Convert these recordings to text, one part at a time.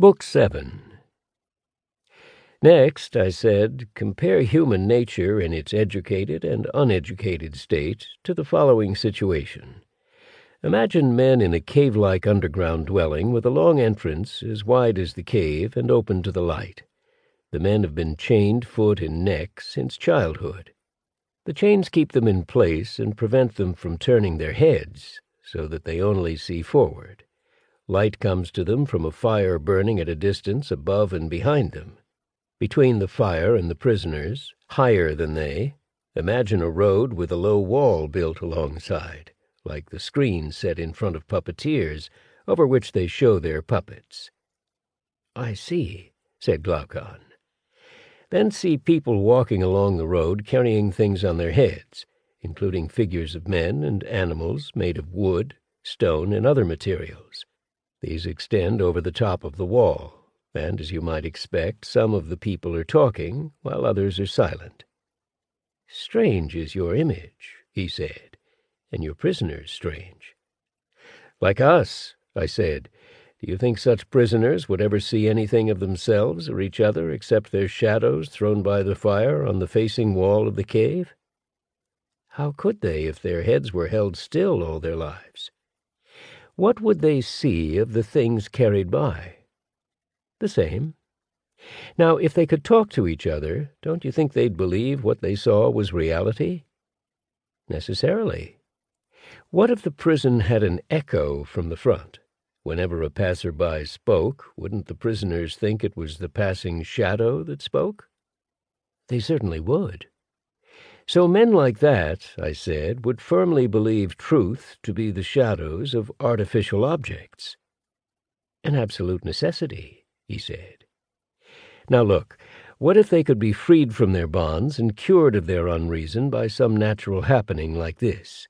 Book 7 Next, I said, compare human nature in its educated and uneducated state to the following situation. Imagine men in a cave-like underground dwelling with a long entrance as wide as the cave and open to the light. The men have been chained foot and neck since childhood. The chains keep them in place and prevent them from turning their heads, so that they only see forward. Light comes to them from a fire burning at a distance above and behind them. Between the fire and the prisoners, higher than they, imagine a road with a low wall built alongside, like the screen set in front of puppeteers, over which they show their puppets. I see, said Glaucon. Then see people walking along the road carrying things on their heads, including figures of men and animals made of wood, stone, and other materials. These extend over the top of the wall and as you might expect, some of the people are talking, while others are silent. Strange is your image, he said, and your prisoners strange. Like us, I said. Do you think such prisoners would ever see anything of themselves or each other except their shadows thrown by the fire on the facing wall of the cave? How could they if their heads were held still all their lives? What would they see of the things carried by? The same. Now, if they could talk to each other, don't you think they'd believe what they saw was reality? Necessarily. What if the prison had an echo from the front? Whenever a passer-by spoke, wouldn't the prisoners think it was the passing shadow that spoke? They certainly would. So men like that, I said, would firmly believe truth to be the shadows of artificial objects. An absolute necessity he said. Now look, what if they could be freed from their bonds and cured of their unreason by some natural happening like this?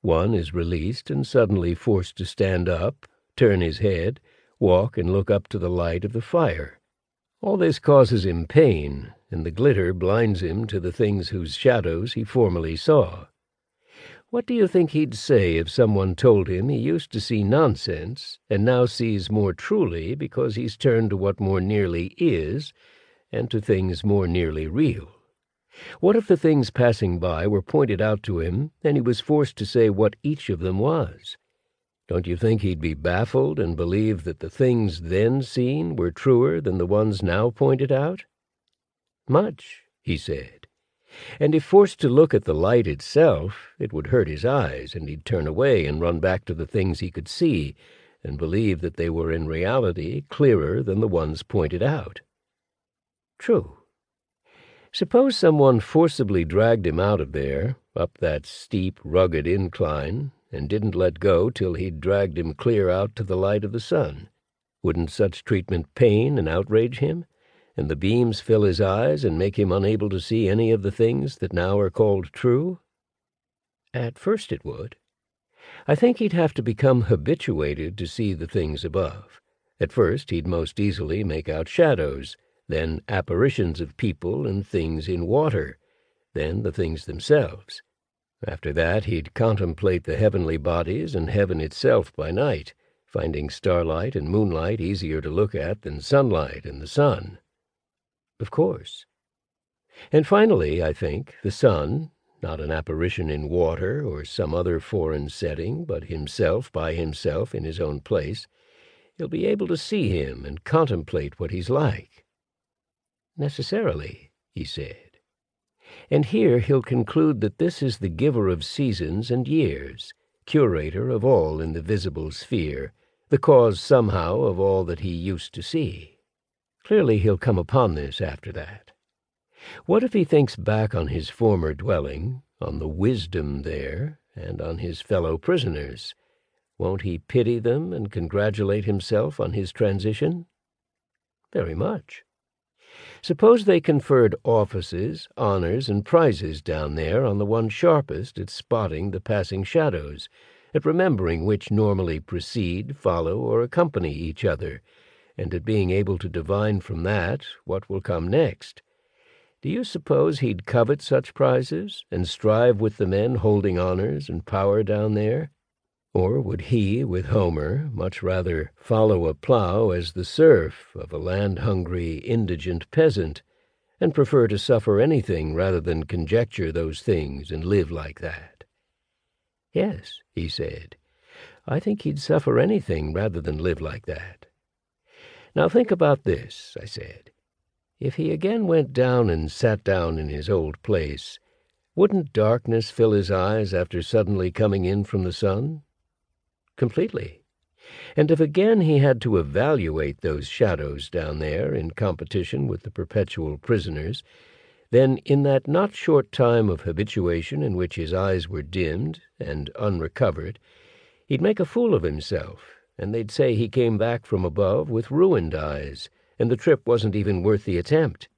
One is released and suddenly forced to stand up, turn his head, walk and look up to the light of the fire. All this causes him pain, and the glitter blinds him to the things whose shadows he formerly saw. What do you think he'd say if someone told him he used to see nonsense and now sees more truly because he's turned to what more nearly is and to things more nearly real? What if the things passing by were pointed out to him and he was forced to say what each of them was? Don't you think he'd be baffled and believe that the things then seen were truer than the ones now pointed out? Much, he said. And if forced to look at the light itself, it would hurt his eyes, and he'd turn away and run back to the things he could see, and believe that they were in reality clearer than the ones pointed out. True. Suppose someone forcibly dragged him out of there, up that steep, rugged incline, and didn't let go till he'd dragged him clear out to the light of the sun. Wouldn't such treatment pain and outrage him? And the beams fill his eyes and make him unable to see any of the things that now are called true? At first it would. I think he'd have to become habituated to see the things above. At first he'd most easily make out shadows, then apparitions of people and things in water, then the things themselves. After that he'd contemplate the heavenly bodies and heaven itself by night, finding starlight and moonlight easier to look at than sunlight and the sun. Of course. And finally, I think, the sun, not an apparition in water or some other foreign setting, but himself by himself in his own place, he'll be able to see him and contemplate what he's like. Necessarily, he said. And here he'll conclude that this is the giver of seasons and years, curator of all in the visible sphere, the cause somehow of all that he used to see. Clearly he'll come upon this after that. What if he thinks back on his former dwelling, on the wisdom there, and on his fellow prisoners? Won't he pity them and congratulate himself on his transition? Very much. Suppose they conferred offices, honors, and prizes down there on the one sharpest at spotting the passing shadows, at remembering which normally precede, follow, or accompany each other, and at being able to divine from that what will come next. Do you suppose he'd covet such prizes and strive with the men holding honors and power down there? Or would he, with Homer, much rather follow a plough as the serf of a land-hungry, indigent peasant, and prefer to suffer anything rather than conjecture those things and live like that? Yes, he said, I think he'd suffer anything rather than live like that. Now think about this, I said. If he again went down and sat down in his old place, wouldn't darkness fill his eyes after suddenly coming in from the sun? Completely. And if again he had to evaluate those shadows down there in competition with the perpetual prisoners, then in that not short time of habituation in which his eyes were dimmed and unrecovered, he'd make a fool of himself, and they'd say he came back from above with ruined eyes, and the trip wasn't even worth the attempt.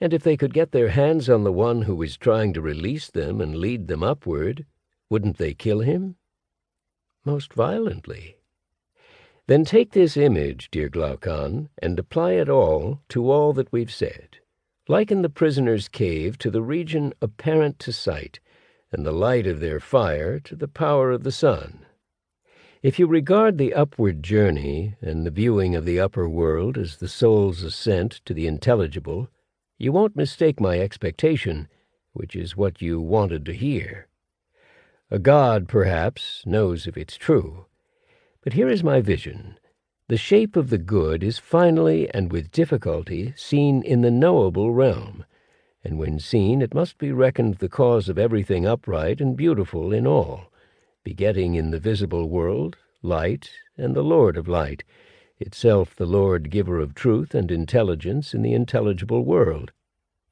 And if they could get their hands on the one who was trying to release them and lead them upward, wouldn't they kill him? Most violently. Then take this image, dear Glaucon, and apply it all to all that we've said. Liken the prisoner's cave to the region apparent to sight, and the light of their fire to the power of the sun. If you regard the upward journey and the viewing of the upper world as the soul's ascent to the intelligible, you won't mistake my expectation, which is what you wanted to hear. A god, perhaps, knows if it's true. But here is my vision. The shape of the good is finally and with difficulty seen in the knowable realm, and when seen it must be reckoned the cause of everything upright and beautiful in all begetting in the visible world light and the Lord of light, itself the Lord giver of truth and intelligence in the intelligible world,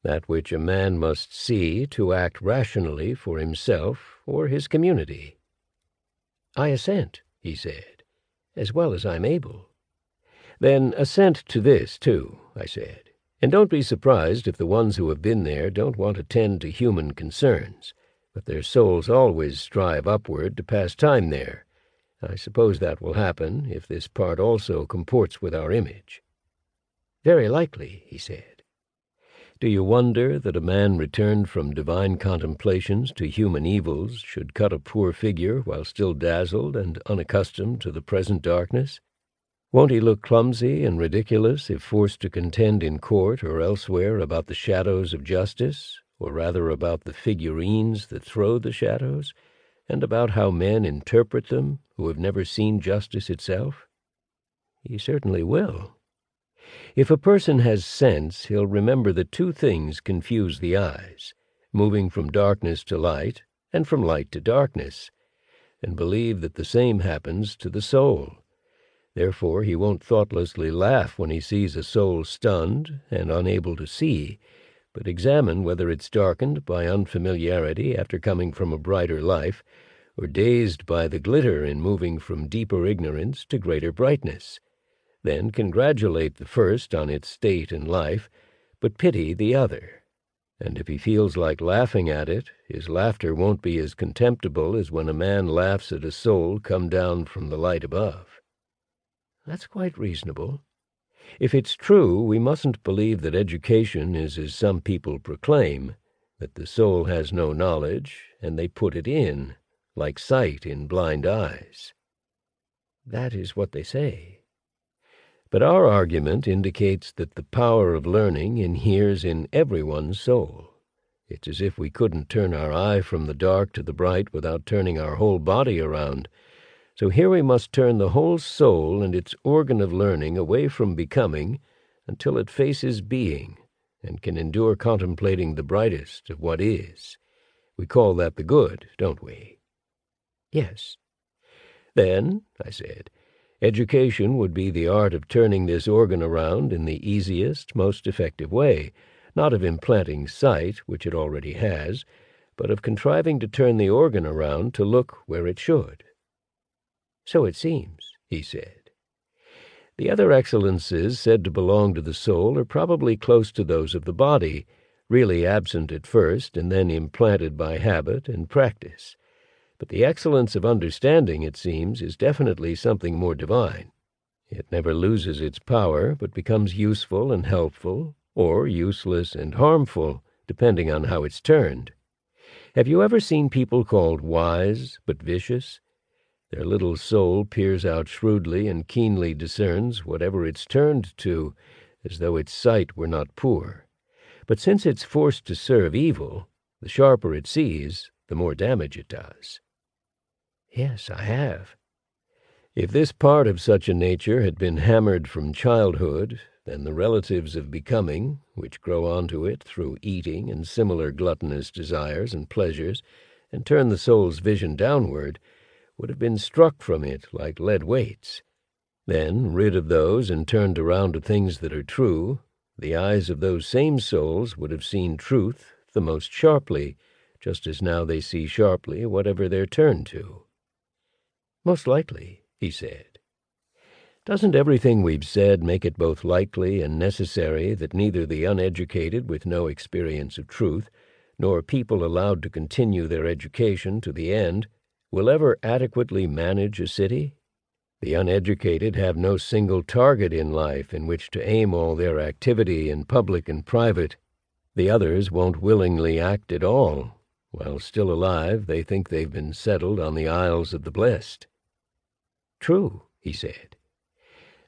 that which a man must see to act rationally for himself or his community. I assent, he said, as well as I'm able. Then assent to this, too, I said, and don't be surprised if the ones who have been there don't want to tend to human concerns but their souls always strive upward to pass time there. I suppose that will happen if this part also comports with our image. Very likely, he said. Do you wonder that a man returned from divine contemplations to human evils should cut a poor figure while still dazzled and unaccustomed to the present darkness? Won't he look clumsy and ridiculous if forced to contend in court or elsewhere about the shadows of justice, or rather about the figurines that throw the shadows, and about how men interpret them who have never seen justice itself? He certainly will. If a person has sense, he'll remember that two things confuse the eyes, moving from darkness to light, and from light to darkness, and believe that the same happens to the soul. Therefore he won't thoughtlessly laugh when he sees a soul stunned and unable to see, but examine whether it's darkened by unfamiliarity after coming from a brighter life, or dazed by the glitter in moving from deeper ignorance to greater brightness. Then congratulate the first on its state in life, but pity the other. And if he feels like laughing at it, his laughter won't be as contemptible as when a man laughs at a soul come down from the light above. That's quite reasonable. If it's true, we mustn't believe that education is as some people proclaim, that the soul has no knowledge, and they put it in, like sight in blind eyes. That is what they say. But our argument indicates that the power of learning inheres in everyone's soul. It's as if we couldn't turn our eye from the dark to the bright without turning our whole body around, so here we must turn the whole soul and its organ of learning away from becoming until it faces being and can endure contemplating the brightest of what is. We call that the good, don't we? Yes. Then, I said, education would be the art of turning this organ around in the easiest, most effective way, not of implanting sight, which it already has, but of contriving to turn the organ around to look where it should. So it seems, he said. The other excellences said to belong to the soul are probably close to those of the body, really absent at first and then implanted by habit and practice. But the excellence of understanding, it seems, is definitely something more divine. It never loses its power, but becomes useful and helpful, or useless and harmful, depending on how it's turned. Have you ever seen people called wise but vicious? Their little soul peers out shrewdly and keenly discerns whatever it's turned to, as though its sight were not poor. But since it's forced to serve evil, the sharper it sees, the more damage it does. Yes, I have. If this part of such a nature had been hammered from childhood, then the relatives of becoming, which grow onto it through eating and similar gluttonous desires and pleasures, and turn the soul's vision downward, would have been struck from it like lead weights. Then, rid of those and turned around to things that are true, the eyes of those same souls would have seen truth the most sharply, just as now they see sharply whatever they're turned to. Most likely, he said. Doesn't everything we've said make it both likely and necessary that neither the uneducated with no experience of truth, nor people allowed to continue their education to the end, will ever adequately manage a city? The uneducated have no single target in life in which to aim all their activity in public and private. The others won't willingly act at all. While still alive, they think they've been settled on the Isles of the Blessed. True, he said.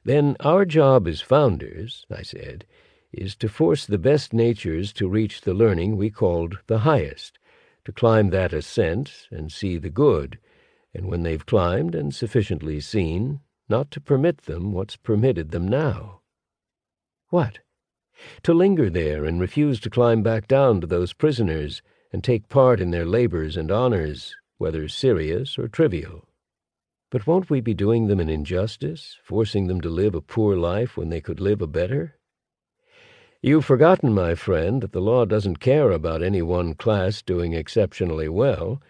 Then our job as founders, I said, is to force the best natures to reach the learning we called the highest, to climb that ascent and see the good, and when they've climbed and sufficiently seen, not to permit them what's permitted them now. What? To linger there and refuse to climb back down to those prisoners and take part in their labors and honors, whether serious or trivial. But won't we be doing them an injustice, forcing them to live a poor life when they could live a better? You've forgotten, my friend, that the law doesn't care about any one class doing exceptionally well,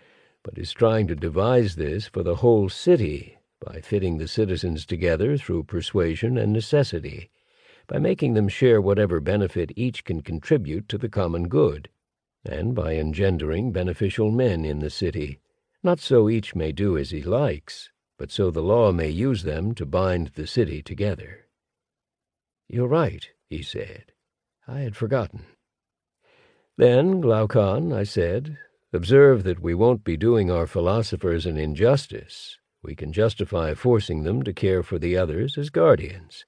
but is trying to devise this for the whole city by fitting the citizens together through persuasion and necessity, by making them share whatever benefit each can contribute to the common good, and by engendering beneficial men in the city, not so each may do as he likes, but so the law may use them to bind the city together. You're right, he said. I had forgotten. Then, Glaucon, I said, observe that we won't be doing our philosophers an injustice. We can justify forcing them to care for the others as guardians.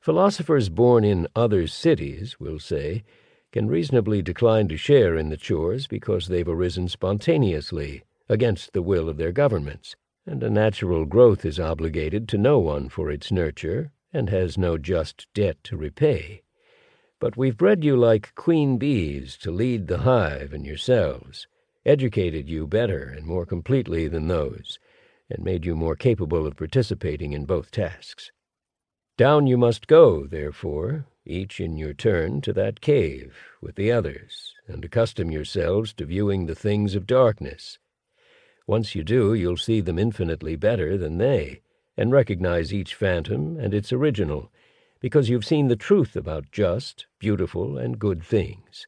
Philosophers born in other cities, we'll say, can reasonably decline to share in the chores because they've arisen spontaneously, against the will of their governments, and a natural growth is obligated to no one for its nurture, and has no just debt to repay. But we've bred you like queen bees to lead the hive and yourselves, educated you better and more completely than those, and made you more capable of participating in both tasks. Down you must go, therefore, each in your turn, to that cave with the others, and accustom yourselves to viewing the things of darkness, once you do, you'll see them infinitely better than they, and recognize each phantom and its original, because you've seen the truth about just, beautiful, and good things.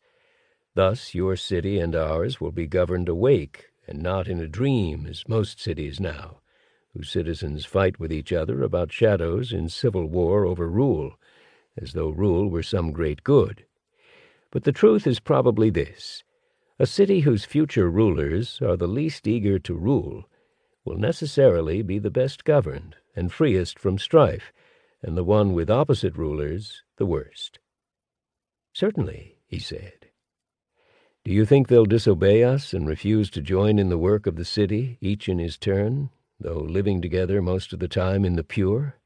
Thus your city and ours will be governed awake, and not in a dream, as most cities now, whose citizens fight with each other about shadows in civil war over rule, as though rule were some great good. But the truth is probably this a city whose future rulers are the least eager to rule will necessarily be the best governed and freest from strife, and the one with opposite rulers the worst. Certainly, he said. Do you think they'll disobey us and refuse to join in the work of the city, each in his turn, though living together most of the time in the pure?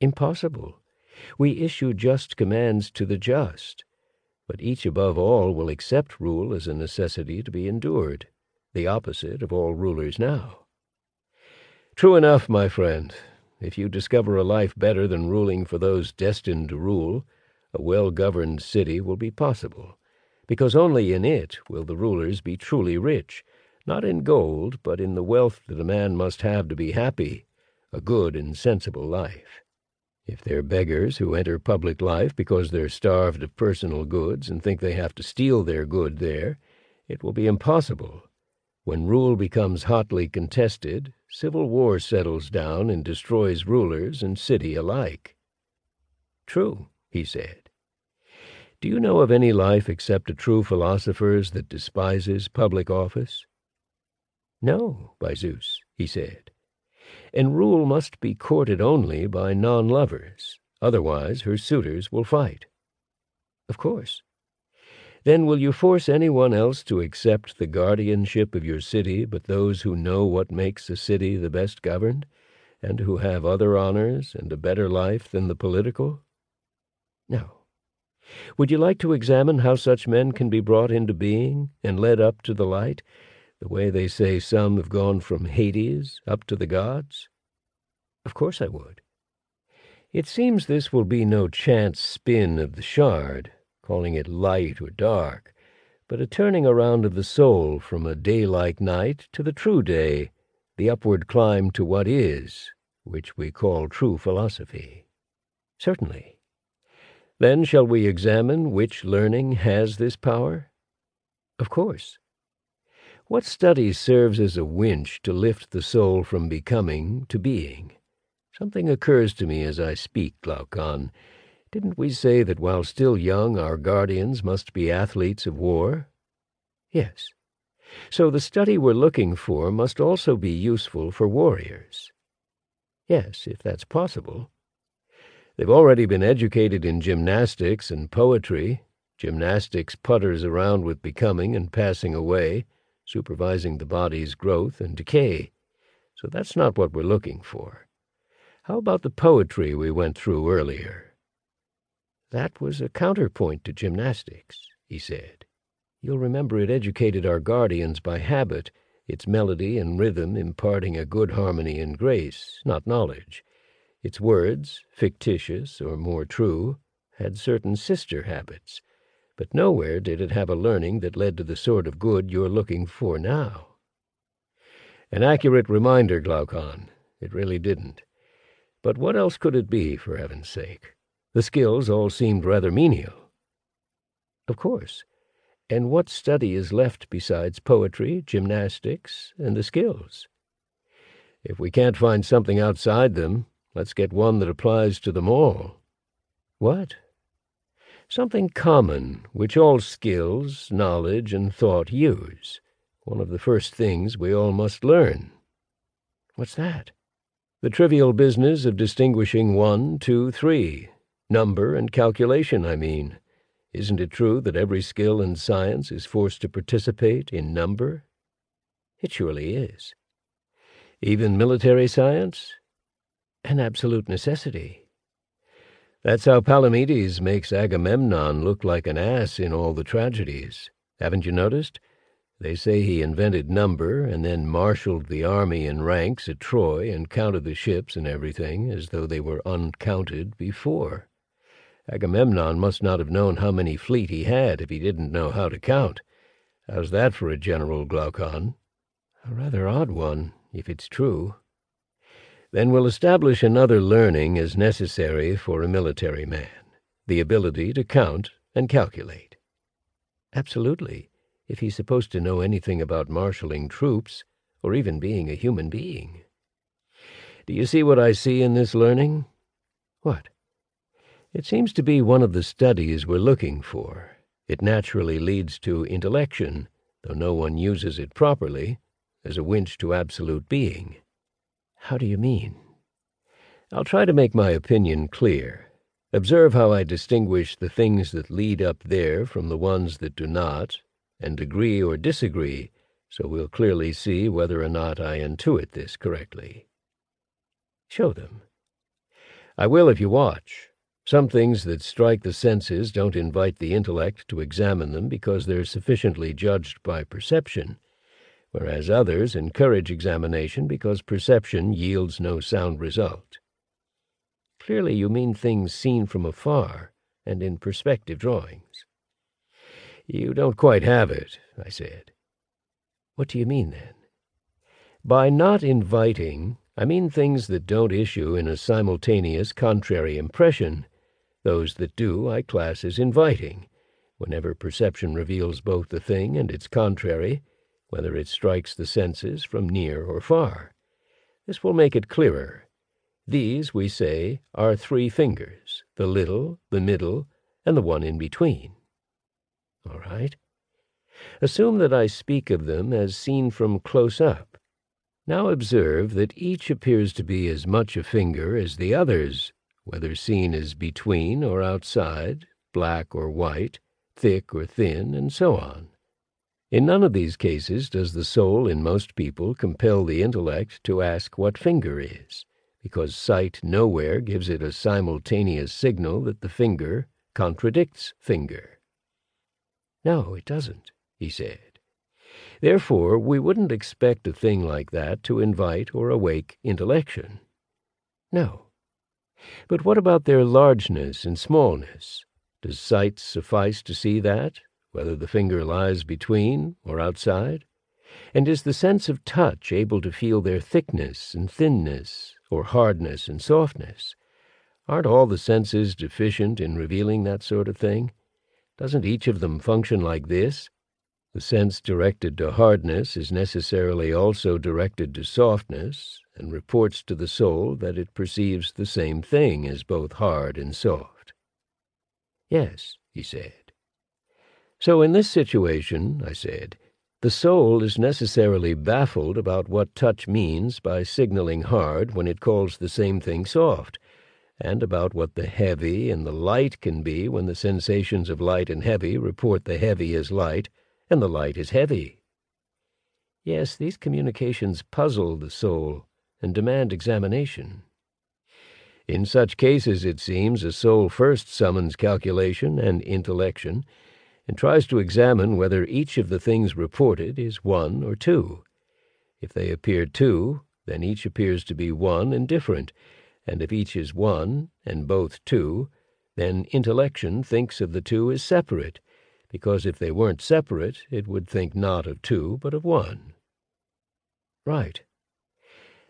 Impossible. We issue just commands to the just, but each above all will accept rule as a necessity to be endured, the opposite of all rulers now. True enough, my friend. If you discover a life better than ruling for those destined to rule, a well-governed city will be possible, because only in it will the rulers be truly rich, not in gold, but in the wealth that a man must have to be happy, a good and sensible life. If they're beggars who enter public life because they're starved of personal goods and think they have to steal their good there, it will be impossible. When rule becomes hotly contested, civil war settles down and destroys rulers and city alike. True, he said. Do you know of any life except a true philosopher's that despises public office? No, by Zeus, he said. and rule must be courted only by non-lovers, otherwise her suitors will fight. Of course. Then will you force anyone else to accept the guardianship of your city but those who know what makes a city the best governed, and who have other honors and a better life than the political? No. Would you like to examine how such men can be brought into being and led up to the light, the way they say some have gone from Hades up to the gods? Of course I would. It seems this will be no chance spin of the shard, calling it light or dark, but a turning around of the soul from a day-like night to the true day, the upward climb to what is, which we call true philosophy. Certainly. Then shall we examine which learning has this power? Of course. What study serves as a winch to lift the soul from becoming to being? Something occurs to me as I speak, Glaucon. Didn't we say that while still young our guardians must be athletes of war? Yes. So the study we're looking for must also be useful for warriors. Yes, if that's possible. They've already been educated in gymnastics and poetry. Gymnastics putters around with becoming and passing away supervising the body's growth and decay. So that's not what we're looking for. How about the poetry we went through earlier? That was a counterpoint to gymnastics, he said. You'll remember it educated our guardians by habit, its melody and rhythm imparting a good harmony and grace, not knowledge. Its words, fictitious or more true, had certain sister habits, but nowhere did it have a learning that led to the sort of good you're looking for now. An accurate reminder, Glaucon. It really didn't. But what else could it be, for heaven's sake? The skills all seemed rather menial. Of course. And what study is left besides poetry, gymnastics, and the skills? If we can't find something outside them, let's get one that applies to them all. What? something common which all skills, knowledge, and thought use, one of the first things we all must learn. What's that? The trivial business of distinguishing one, two, three. Number and calculation, I mean. Isn't it true that every skill in science is forced to participate in number? It surely is. Even military science? An absolute necessity. That's how Palamedes makes Agamemnon look like an ass in all the tragedies. Haven't you noticed? They say he invented number and then marshaled the army in ranks at Troy and counted the ships and everything as though they were uncounted before. Agamemnon must not have known how many fleet he had if he didn't know how to count. How's that for a general, Glaucon? A rather odd one, if it's true. Then we'll establish another learning as necessary for a military man, the ability to count and calculate. Absolutely, if he's supposed to know anything about marshaling troops, or even being a human being. Do you see what I see in this learning? What? It seems to be one of the studies we're looking for. It naturally leads to intellection, though no one uses it properly, as a winch to absolute being. How do you mean? I'll try to make my opinion clear. Observe how I distinguish the things that lead up there from the ones that do not, and agree or disagree, so we'll clearly see whether or not I intuit this correctly. Show them. I will if you watch. Some things that strike the senses don't invite the intellect to examine them because they're sufficiently judged by perception, whereas others encourage examination because perception yields no sound result. Clearly you mean things seen from afar and in perspective drawings. You don't quite have it, I said. What do you mean, then? By not inviting, I mean things that don't issue in a simultaneous contrary impression. Those that do I class as inviting. Whenever perception reveals both the thing and its contrary, whether it strikes the senses from near or far. This will make it clearer. These, we say, are three fingers, the little, the middle, and the one in between. All right. Assume that I speak of them as seen from close up. Now observe that each appears to be as much a finger as the others, whether seen as between or outside, black or white, thick or thin, and so on. In none of these cases does the soul in most people compel the intellect to ask what finger is, because sight nowhere gives it a simultaneous signal that the finger contradicts finger. No, it doesn't, he said. Therefore, we wouldn't expect a thing like that to invite or awake intellection. No. But what about their largeness and smallness? Does sight suffice to see that, whether the finger lies between or outside? And is the sense of touch able to feel their thickness and thinness, or hardness and softness? Aren't all the senses deficient in revealing that sort of thing? Doesn't each of them function like this? The sense directed to hardness is necessarily also directed to softness, and reports to the soul that it perceives the same thing as both hard and soft. Yes, he said. So in this situation, I said, the soul is necessarily baffled about what touch means by signaling hard when it calls the same thing soft, and about what the heavy and the light can be when the sensations of light and heavy report the heavy as light and the light is heavy. Yes, these communications puzzle the soul and demand examination. In such cases, it seems, a soul first summons calculation and intellection, and tries to examine whether each of the things reported is one or two. If they appear two, then each appears to be one and different, and if each is one, and both two, then intellection thinks of the two as separate, because if they weren't separate, it would think not of two, but of one. Right.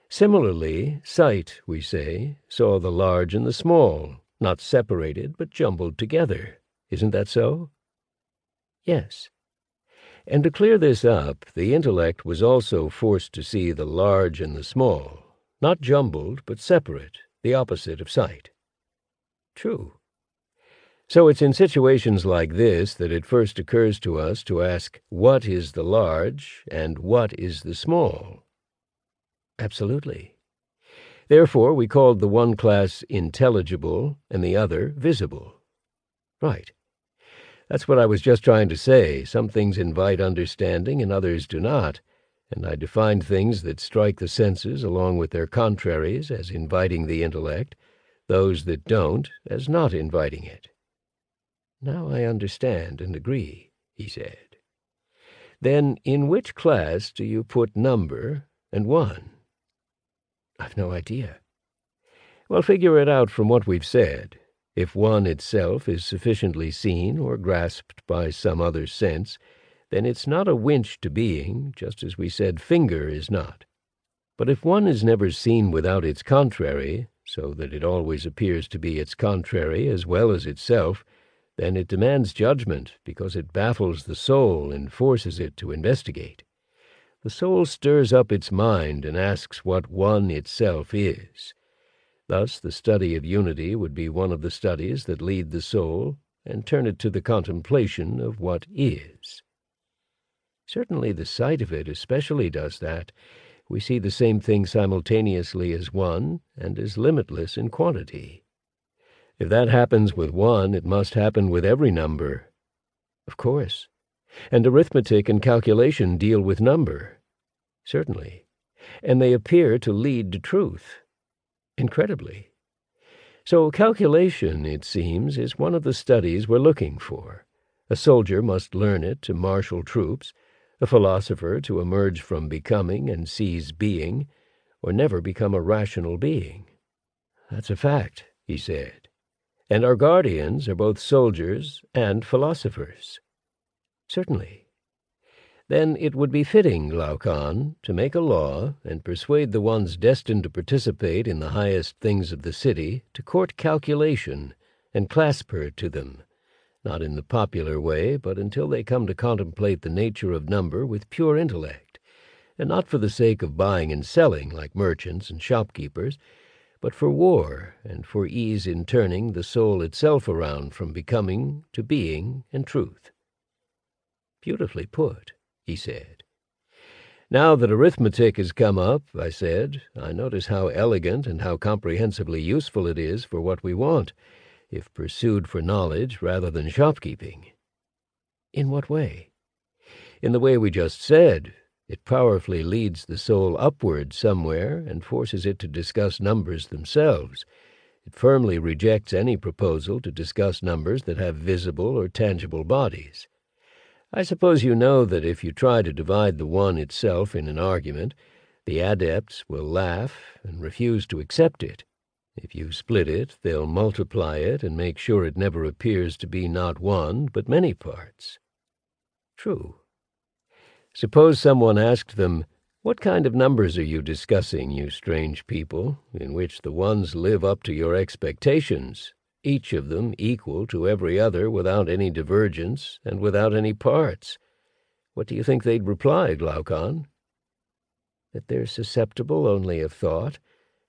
Similarly, sight, we say, saw the large and the small, not separated, but jumbled together. Isn't that so? Yes. And to clear this up, the intellect was also forced to see the large and the small, not jumbled, but separate, the opposite of sight. True. So it's in situations like this that it first occurs to us to ask what is the large and what is the small. Absolutely. Therefore, we called the one class intelligible and the other visible. Right. That's what I was just trying to say. Some things invite understanding and others do not, and I defined things that strike the senses along with their contraries as inviting the intellect, those that don't as not inviting it. Now I understand and agree, he said. Then in which class do you put number and one? I've no idea. Well, figure it out from what we've said. If one itself is sufficiently seen or grasped by some other sense, then it's not a winch to being, just as we said finger is not. But if one is never seen without its contrary, so that it always appears to be its contrary as well as itself, then it demands judgment because it baffles the soul and forces it to investigate. The soul stirs up its mind and asks what one itself is. Thus, the study of unity would be one of the studies that lead the soul and turn it to the contemplation of what is. Certainly, the sight of it especially does that. We see the same thing simultaneously as one and as limitless in quantity. If that happens with one, it must happen with every number. Of course. And arithmetic and calculation deal with number. Certainly. And they appear to lead to truth. Incredibly. So calculation, it seems, is one of the studies we're looking for. A soldier must learn it to marshal troops, a philosopher to emerge from becoming and seize being, or never become a rational being. That's a fact, he said and our guardians are both soldiers and philosophers. Certainly. Then it would be fitting, Glaucon, to make a law and persuade the ones destined to participate in the highest things of the city to court calculation and clasp her to them, not in the popular way, but until they come to contemplate the nature of number with pure intellect, and not for the sake of buying and selling like merchants and shopkeepers, but for war and for ease in turning the soul itself around from becoming to being and truth. Beautifully put, he said. Now that arithmetic has come up, I said, I notice how elegant and how comprehensively useful it is for what we want, if pursued for knowledge rather than shopkeeping. In what way? In the way we just said. It powerfully leads the soul upward somewhere and forces it to discuss numbers themselves. It firmly rejects any proposal to discuss numbers that have visible or tangible bodies. I suppose you know that if you try to divide the one itself in an argument, the adepts will laugh and refuse to accept it. If you split it, they'll multiply it and make sure it never appears to be not one, but many parts. True. Suppose someone asked them, What kind of numbers are you discussing, you strange people, in which the ones live up to your expectations, each of them equal to every other without any divergence and without any parts? What do you think they'd reply, Glaucon? That they're susceptible only of thought,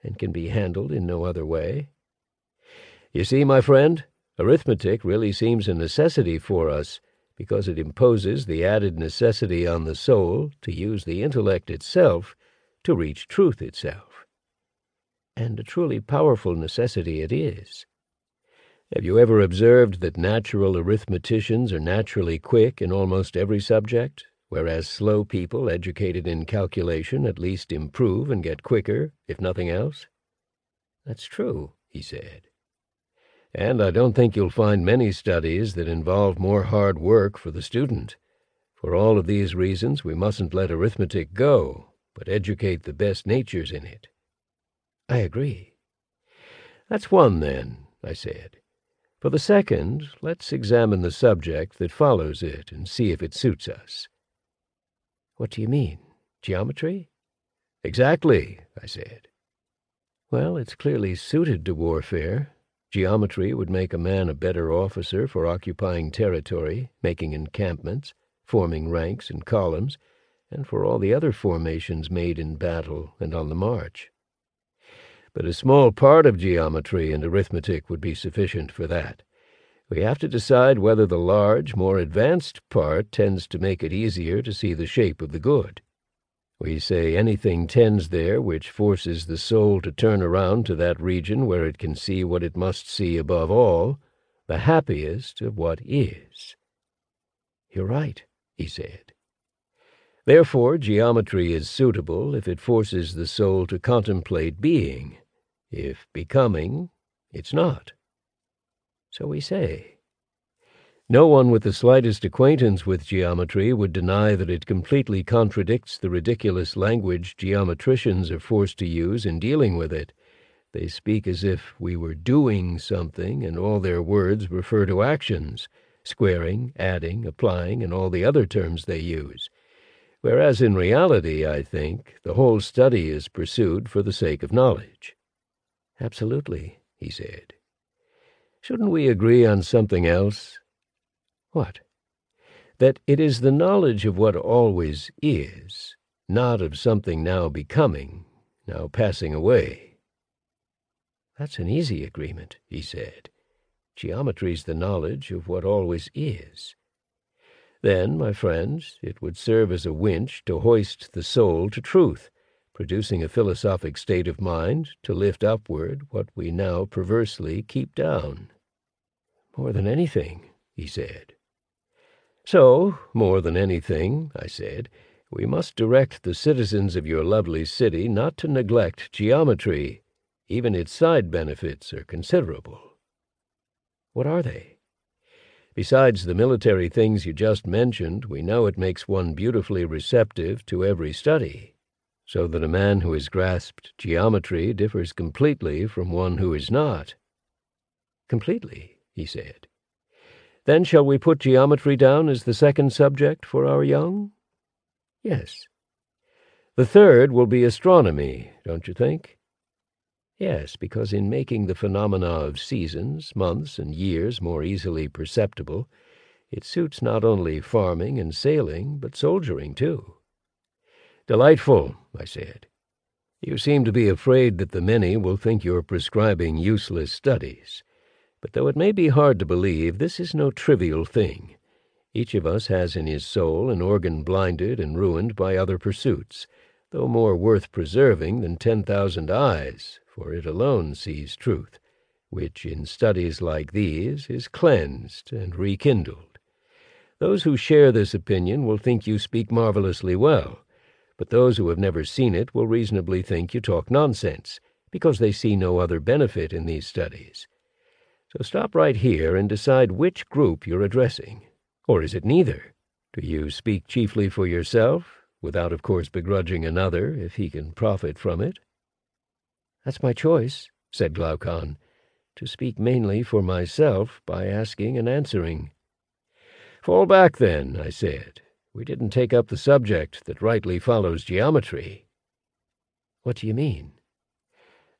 and can be handled in no other way. You see, my friend, arithmetic really seems a necessity for us, because it imposes the added necessity on the soul to use the intellect itself to reach truth itself. And a truly powerful necessity it is. Have you ever observed that natural arithmeticians are naturally quick in almost every subject, whereas slow people educated in calculation at least improve and get quicker, if nothing else? That's true, he said. And I don't think you'll find many studies that involve more hard work for the student. For all of these reasons, we mustn't let arithmetic go, but educate the best natures in it. I agree. That's one, then, I said. For the second, let's examine the subject that follows it and see if it suits us. What do you mean? Geometry? Exactly, I said. Well, it's clearly suited to warfare, Geometry would make a man a better officer for occupying territory, making encampments, forming ranks and columns, and for all the other formations made in battle and on the march. But a small part of geometry and arithmetic would be sufficient for that. We have to decide whether the large, more advanced part tends to make it easier to see the shape of the good. We say anything tends there which forces the soul to turn around to that region where it can see what it must see above all, the happiest of what is. You're right, he said. Therefore, geometry is suitable if it forces the soul to contemplate being. If becoming, it's not. So we say. No one with the slightest acquaintance with geometry would deny that it completely contradicts the ridiculous language geometricians are forced to use in dealing with it. They speak as if we were doing something, and all their words refer to actions, squaring, adding, applying, and all the other terms they use. Whereas in reality, I think, the whole study is pursued for the sake of knowledge. Absolutely, he said. Shouldn't we agree on something else? What? That it is the knowledge of what always is, not of something now becoming, now passing away. That's an easy agreement, he said. Geometry's the knowledge of what always is. Then, my friends, it would serve as a winch to hoist the soul to truth, producing a philosophic state of mind to lift upward what we now perversely keep down. More than anything, he said. So, more than anything, I said, we must direct the citizens of your lovely city not to neglect geometry. Even its side benefits are considerable. What are they? Besides the military things you just mentioned, we know it makes one beautifully receptive to every study, so that a man who has grasped geometry differs completely from one who is not. Completely, he said. Then shall we put geometry down as the second subject for our young? Yes. The third will be astronomy, don't you think? Yes, because in making the phenomena of seasons, months, and years more easily perceptible, it suits not only farming and sailing, but soldiering too. Delightful, I said. You seem to be afraid that the many will think you're prescribing useless studies. But though it may be hard to believe, this is no trivial thing. Each of us has in his soul an organ blinded and ruined by other pursuits, though more worth preserving than ten thousand eyes, for it alone sees truth, which in studies like these is cleansed and rekindled. Those who share this opinion will think you speak marvelously well, but those who have never seen it will reasonably think you talk nonsense, because they see no other benefit in these studies. So stop right here and decide which group you're addressing. Or is it neither? Do you speak chiefly for yourself, without of course begrudging another if he can profit from it? That's my choice, said Glaucon, to speak mainly for myself by asking and answering. Fall back then, I said. We didn't take up the subject that rightly follows geometry. What do you mean?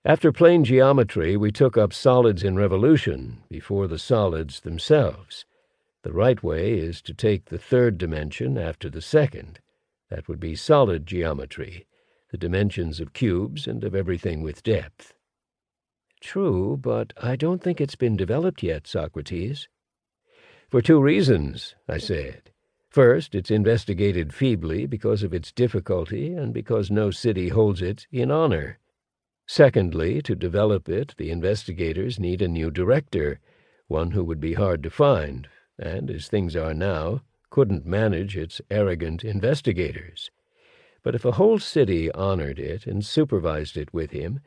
After plane geometry, we took up solids in revolution before the solids themselves. The right way is to take the third dimension after the second. That would be solid geometry, the dimensions of cubes and of everything with depth. True, but I don't think it's been developed yet, Socrates. For two reasons, I said. First, it's investigated feebly because of its difficulty and because no city holds it in honor. Secondly, to develop it, the investigators need a new director, one who would be hard to find, and, as things are now, couldn't manage its arrogant investigators. But if a whole city honored it and supervised it with him,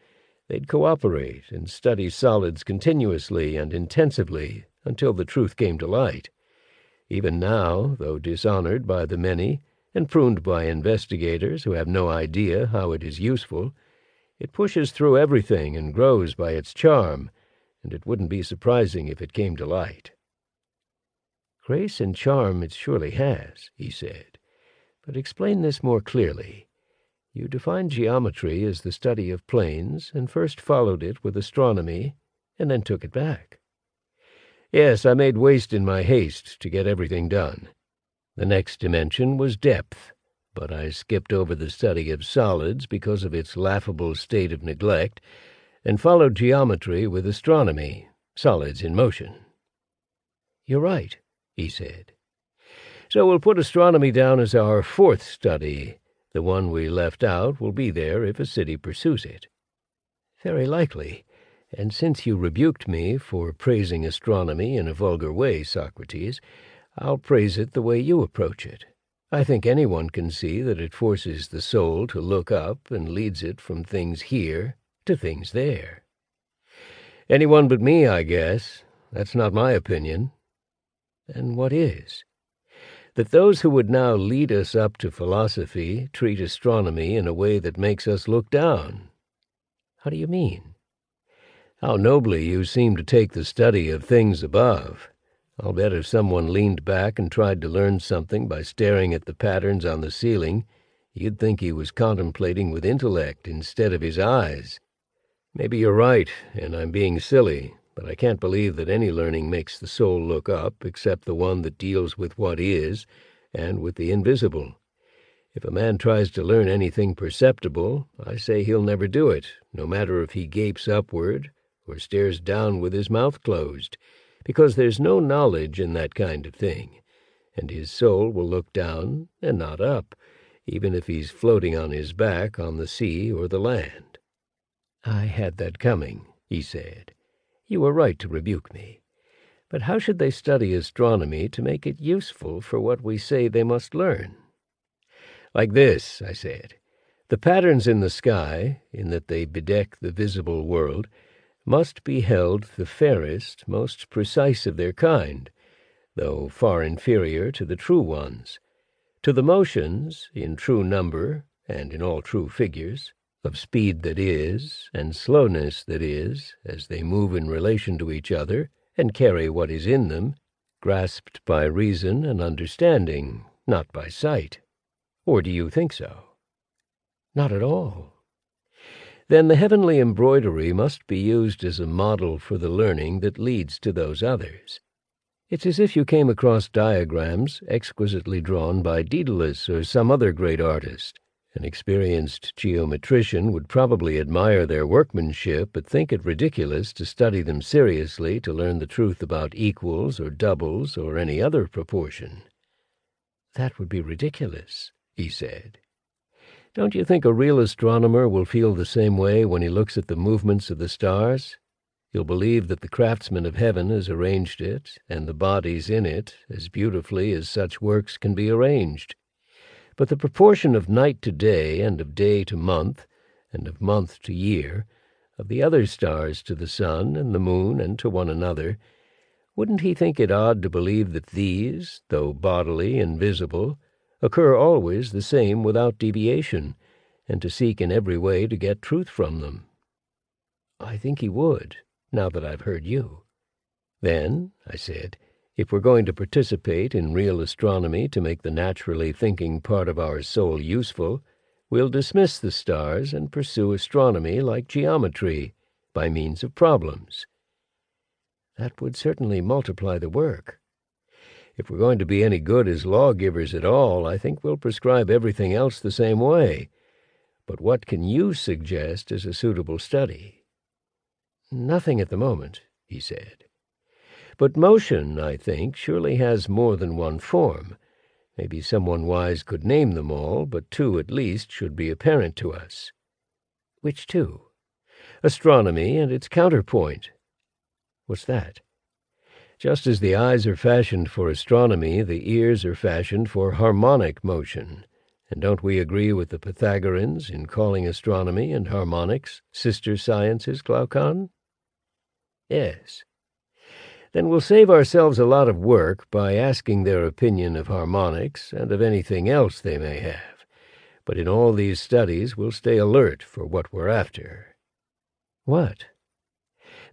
they'd cooperate and study solids continuously and intensively until the truth came to light. Even now, though dishonored by the many and pruned by investigators who have no idea how it is useful, it pushes through everything and grows by its charm, and it wouldn't be surprising if it came to light. Grace and charm it surely has, he said. But explain this more clearly. You defined geometry as the study of planes, and first followed it with astronomy, and then took it back. Yes, I made waste in my haste to get everything done. The next dimension was depth, but I skipped over the study of solids because of its laughable state of neglect, and followed geometry with astronomy, solids in motion. You're right, he said. So we'll put astronomy down as our fourth study. The one we left out will be there if a city pursues it. Very likely. And since you rebuked me for praising astronomy in a vulgar way, Socrates, I'll praise it the way you approach it. I think anyone can see that it forces the soul to look up and leads it from things here to things there. Anyone but me, I guess. That's not my opinion. And what is? That those who would now lead us up to philosophy treat astronomy in a way that makes us look down. How do you mean? How nobly you seem to take the study of things above. I'll bet if someone leaned back and tried to learn something by staring at the patterns on the ceiling, you'd think he was contemplating with intellect instead of his eyes. Maybe you're right, and I'm being silly, but I can't believe that any learning makes the soul look up except the one that deals with what is and with the invisible. If a man tries to learn anything perceptible, I say he'll never do it, no matter if he gapes upward or stares down with his mouth closed, because there's no knowledge in that kind of thing, and his soul will look down and not up, even if he's floating on his back on the sea or the land. I had that coming, he said. You were right to rebuke me. But how should they study astronomy to make it useful for what we say they must learn? Like this, I said. The patterns in the sky, in that they bedeck the visible world, must be held the fairest, most precise of their kind, though far inferior to the true ones. To the motions, in true number, and in all true figures, of speed that is, and slowness that is, as they move in relation to each other, and carry what is in them, grasped by reason and understanding, not by sight. Or do you think so? Not at all. Then the heavenly embroidery must be used as a model for the learning that leads to those others. It's as if you came across diagrams exquisitely drawn by Daedalus or some other great artist, an experienced geometrician would probably admire their workmanship, but think it ridiculous to study them seriously to learn the truth about equals or doubles or any other proportion. That would be ridiculous, he said. Don't you think a real astronomer will feel the same way when he looks at the movements of the stars? He'll believe that the craftsman of heaven has arranged it, and the bodies in it, as beautifully as such works can be arranged. But the proportion of night to day, and of day to month, and of month to year, of the other stars to the sun and the moon and to one another, wouldn't he think it odd to believe that these, though bodily and visible, occur always the same without deviation, and to seek in every way to get truth from them? I think he would, now that I've heard you. Then, I said, if we're going to participate in real astronomy to make the naturally thinking part of our soul useful, we'll dismiss the stars and pursue astronomy like geometry, by means of problems. That would certainly multiply the work. If we're going to be any good as lawgivers at all, I think we'll prescribe everything else the same way. But what can you suggest as a suitable study? Nothing at the moment, he said. But motion, I think, surely has more than one form. Maybe someone wise could name them all, but two at least should be apparent to us. Which two? Astronomy and its counterpoint, What's that? Just as the eyes are fashioned for astronomy, the ears are fashioned for harmonic motion. And don't we agree with the Pythagoreans in calling astronomy and harmonics sister sciences, Glaucon? Yes. Then we'll save ourselves a lot of work by asking their opinion of harmonics and of anything else they may have. But in all these studies we'll stay alert for what we're after. What?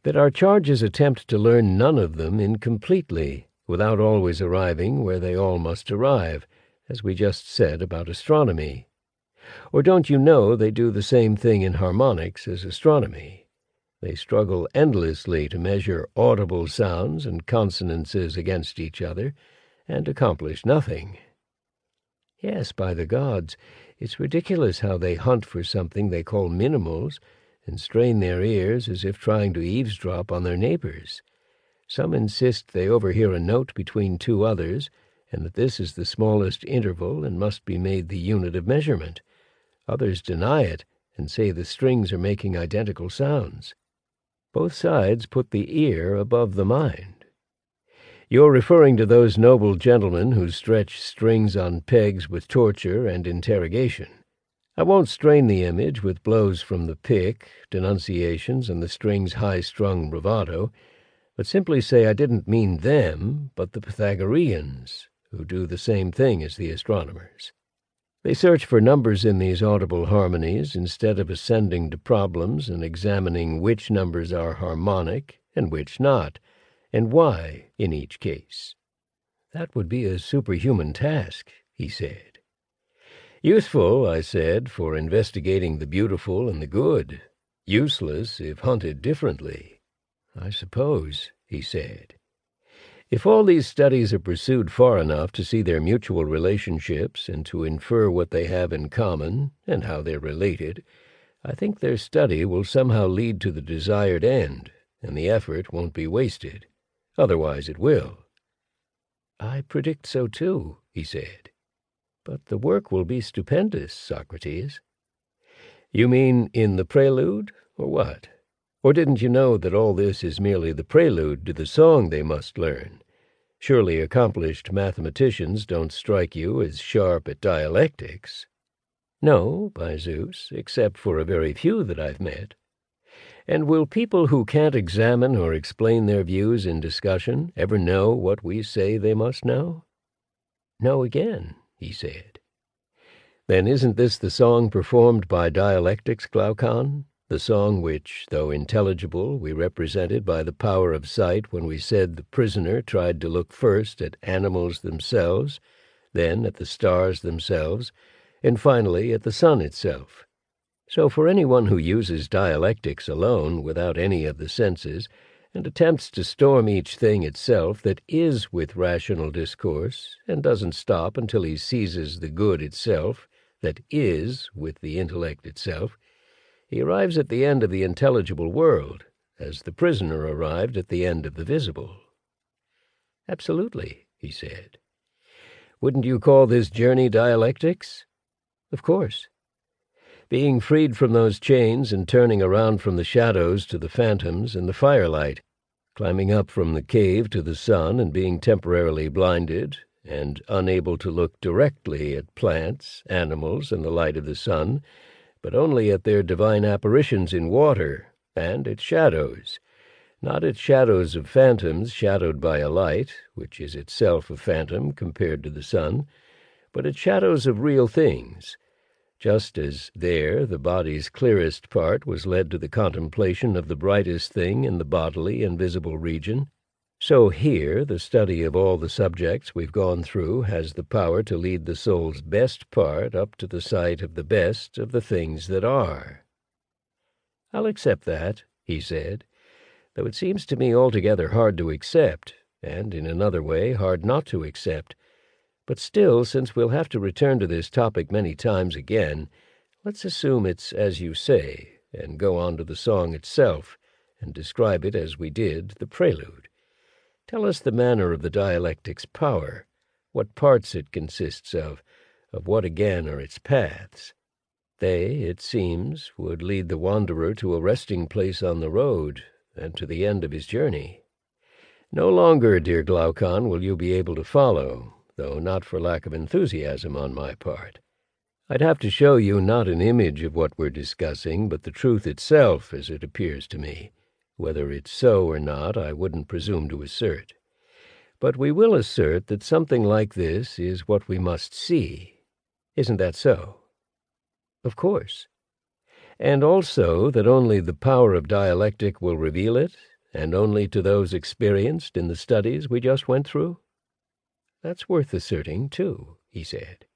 That our charges attempt to learn none of them incompletely, without always arriving where they all must arrive, as we just said about astronomy. Or don't you know they do the same thing in harmonics as astronomy? They struggle endlessly to measure audible sounds and consonances against each other, and accomplish nothing. Yes, by the gods, it's ridiculous how they hunt for something they call minimals, and strain their ears as if trying to eavesdrop on their neighbors. Some insist they overhear a note between two others, and that this is the smallest interval and must be made the unit of measurement. Others deny it and say the strings are making identical sounds. Both sides put the ear above the mind. You're referring to those noble gentlemen who stretch strings on pegs with torture and interrogation. I won't strain the image with blows from the pick, denunciations, and the string's high-strung bravado, but simply say I didn't mean them, but the Pythagoreans, who do the same thing as the astronomers. They search for numbers in these audible harmonies instead of ascending to problems and examining which numbers are harmonic and which not, and why in each case. That would be a superhuman task, he said. Useful, I said, for investigating the beautiful and the good. Useless if hunted differently. I suppose, he said. If all these studies are pursued far enough to see their mutual relationships and to infer what they have in common and how they're related, I think their study will somehow lead to the desired end, and the effort won't be wasted. Otherwise it will. I predict so too, he said. But the work will be stupendous, Socrates. You mean in the prelude, or what? Or didn't you know that all this is merely the prelude to the song they must learn? Surely accomplished mathematicians don't strike you as sharp at dialectics. No, by Zeus, except for a very few that I've met. And will people who can't examine or explain their views in discussion ever know what we say they must know? No again, he said. Then isn't this the song performed by dialectics, Glaucon? The song which, though intelligible, we represented by the power of sight when we said the prisoner tried to look first at animals themselves, then at the stars themselves, and finally at the sun itself. So for anyone who uses dialectics alone, without any of the senses, and attempts to storm each thing itself that is with rational discourse, and doesn't stop until he seizes the good itself that is with the intellect itself, he arrives at the end of the intelligible world, as the prisoner arrived at the end of the visible. Absolutely, he said. Wouldn't you call this journey dialectics? Of course. Being freed from those chains and turning around from the shadows to the phantoms and the firelight, climbing up from the cave to the sun and being temporarily blinded and unable to look directly at plants, animals, and the light of the sun, but only at their divine apparitions in water and its shadows, not its shadows of phantoms shadowed by a light, which is itself a phantom compared to the sun, but its shadows of real things, just as there the body's clearest part was led to the contemplation of the brightest thing in the bodily and visible region, so here the study of all the subjects we've gone through has the power to lead the soul's best part up to the sight of the best of the things that are. I'll accept that, he said, though it seems to me altogether hard to accept, and in another way hard not to accept. But still, since we'll have to return to this topic many times again, let's assume it's as you say, and go on to the song itself, and describe it as we did the prelude. Tell us the manner of the dialectic's power, what parts it consists of, of what again are its paths. They, it seems, would lead the wanderer to a resting place on the road, and to the end of his journey. No longer, dear Glaucon, will you be able to follow, though not for lack of enthusiasm on my part. I'd have to show you not an image of what we're discussing, but the truth itself as it appears to me. Whether it's so or not, I wouldn't presume to assert. But we will assert that something like this is what we must see. Isn't that so? Of course and also that only the power of dialectic will reveal it, and only to those experienced in the studies we just went through? That's worth asserting, too, he said.